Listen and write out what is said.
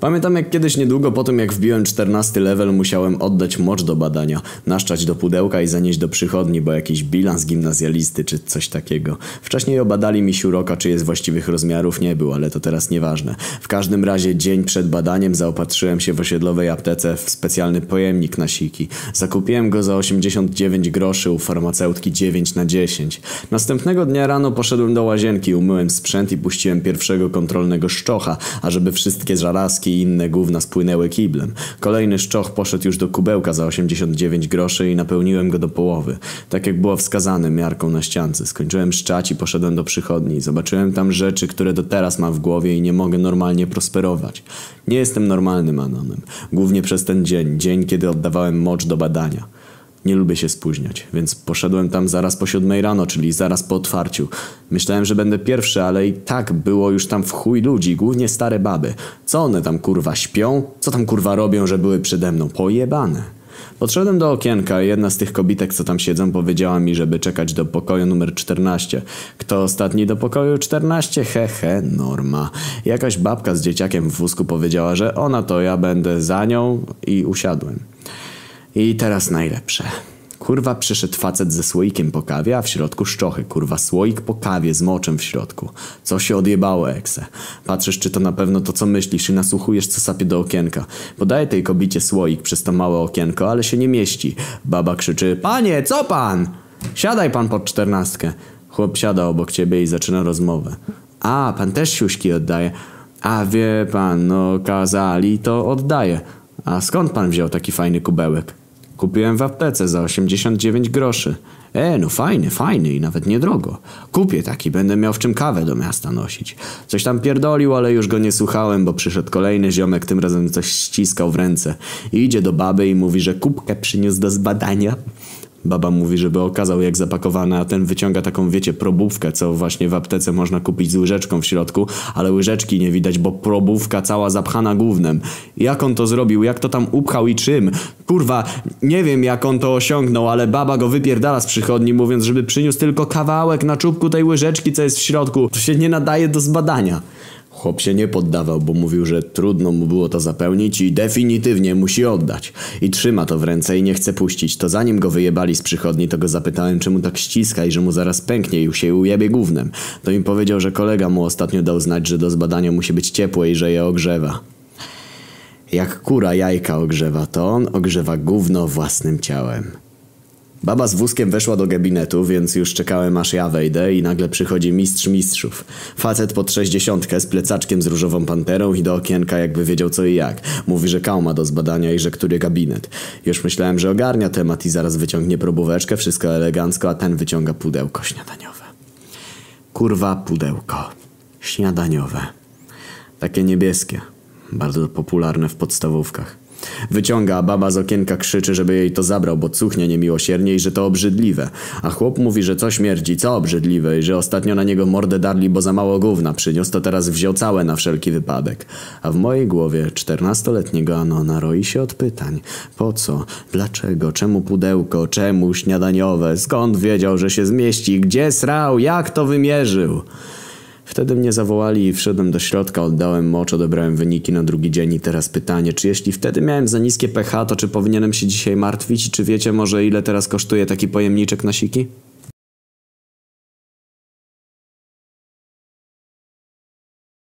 Pamiętam jak kiedyś niedługo po tym jak wbiłem 14 level musiałem oddać mocz do badania, naszczać do pudełka i zanieść do przychodni, bo jakiś bilans gimnazjalisty czy coś takiego. Wcześniej obadali mi siuroka, czy jest właściwych rozmiarów nie był, ale to teraz nieważne. W każdym razie dzień przed badaniem zaopatrzyłem się w osiedlowej aptece w specjalny pojemnik na siki. Zakupiłem go za 89 groszy u farmaceutki 9 na 10. Następnego dnia rano poszedłem do łazienki, umyłem sprzęt i puściłem pierwszego kontrolnego szczocha, ażeby wszystkie i inne gówna spłynęły kiblem. Kolejny szczoch poszedł już do kubełka za 89 groszy i napełniłem go do połowy. Tak jak było wskazane miarką na ściance. Skończyłem szczać i poszedłem do przychodni. Zobaczyłem tam rzeczy, które do teraz mam w głowie i nie mogę normalnie prosperować. Nie jestem normalnym anonem. Głównie przez ten dzień, dzień kiedy oddawałem mocz do badania. Nie lubię się spóźniać, więc poszedłem tam zaraz po siódmej rano, czyli zaraz po otwarciu. Myślałem, że będę pierwszy, ale i tak było już tam w chuj ludzi, głównie stare baby. Co one tam kurwa śpią? Co tam kurwa robią, że były przede mną? Pojebane. Podszedłem do okienka i jedna z tych kobitek, co tam siedzą, powiedziała mi, żeby czekać do pokoju numer 14. Kto ostatni do pokoju 14? He he, norma. Jakaś babka z dzieciakiem w wózku powiedziała, że ona to ja będę za nią i usiadłem. I teraz najlepsze. Kurwa przyszedł facet ze słoikiem po kawie, a w środku szczochy. Kurwa słoik po kawie z moczem w środku. Co się odjebało, ekse? Patrzysz, czy to na pewno to, co myślisz i nasłuchujesz, co sapie do okienka. Podaję tej kobicie słoik przez to małe okienko, ale się nie mieści. Baba krzyczy, panie, co pan? Siadaj pan pod czternastkę. Chłop siada obok ciebie i zaczyna rozmowę. A, pan też siuśki oddaje. A wie pan, no kazali, to oddaje. A skąd pan wziął taki fajny kubełek? Kupiłem w aptece za 89 groszy. E, no fajny, fajny i nawet niedrogo. Kupię taki, będę miał w czym kawę do miasta nosić. Coś tam pierdolił, ale już go nie słuchałem, bo przyszedł kolejny ziomek, tym razem coś ściskał w ręce. I idzie do baby i mówi, że kubkę przyniósł do zbadania. Baba mówi, żeby okazał jak zapakowane, a ten wyciąga taką, wiecie, probówkę, co właśnie w aptece można kupić z łyżeczką w środku, ale łyżeczki nie widać, bo probówka cała zapchana gównem. Jak on to zrobił, jak to tam upchał i czym? Kurwa, nie wiem jak on to osiągnął, ale baba go wypierdala z przychodni, mówiąc, żeby przyniósł tylko kawałek na czubku tej łyżeczki, co jest w środku. To się nie nadaje do zbadania. Chłop się nie poddawał, bo mówił, że trudno mu było to zapełnić i definitywnie musi oddać. I trzyma to w ręce i nie chce puścić. To zanim go wyjebali z przychodni, to go zapytałem, czemu tak ściska i że mu zaraz pęknie i się ujebie gównem. To mi powiedział, że kolega mu ostatnio dał znać, że do zbadania musi być ciepło i że je ogrzewa. Jak kura jajka ogrzewa, to on ogrzewa gówno własnym ciałem. Baba z wózkiem weszła do gabinetu, więc już czekałem aż ja wejdę i nagle przychodzi mistrz mistrzów. Facet pod sześćdziesiątkę z plecaczkiem z różową panterą i do okienka jakby wiedział co i jak. Mówi, że kał ma do zbadania i że który gabinet. Już myślałem, że ogarnia temat i zaraz wyciągnie probóweczkę, wszystko elegancko, a ten wyciąga pudełko śniadaniowe. Kurwa pudełko. Śniadaniowe. Takie niebieskie. Bardzo popularne w podstawówkach. Wyciąga, a baba z okienka krzyczy, żeby jej to zabrał, bo cuchnie niemiłosiernie i że to obrzydliwe. A chłop mówi, że co śmierdzi, co obrzydliwe i że ostatnio na niego mordę darli, bo za mało gówna przyniósł, to teraz wziął całe na wszelki wypadek. A w mojej głowie czternastoletniego Anona roi się od pytań. Po co? Dlaczego? Czemu pudełko? Czemu śniadaniowe? Skąd wiedział, że się zmieści? Gdzie srał? Jak to wymierzył? Wtedy mnie zawołali i wszedłem do środka, oddałem mocz, odebrałem wyniki na drugi dzień i teraz pytanie, czy jeśli wtedy miałem za niskie pH, to czy powinienem się dzisiaj martwić? Czy wiecie może ile teraz kosztuje taki pojemniczek na siki?